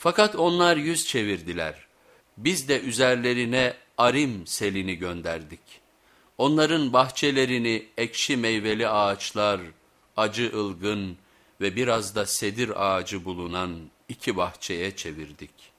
Fakat onlar yüz çevirdiler. Biz de üzerlerine arim selini gönderdik. Onların bahçelerini ekşi meyveli ağaçlar, acı ılgın ve biraz da sedir ağacı bulunan iki bahçeye çevirdik.''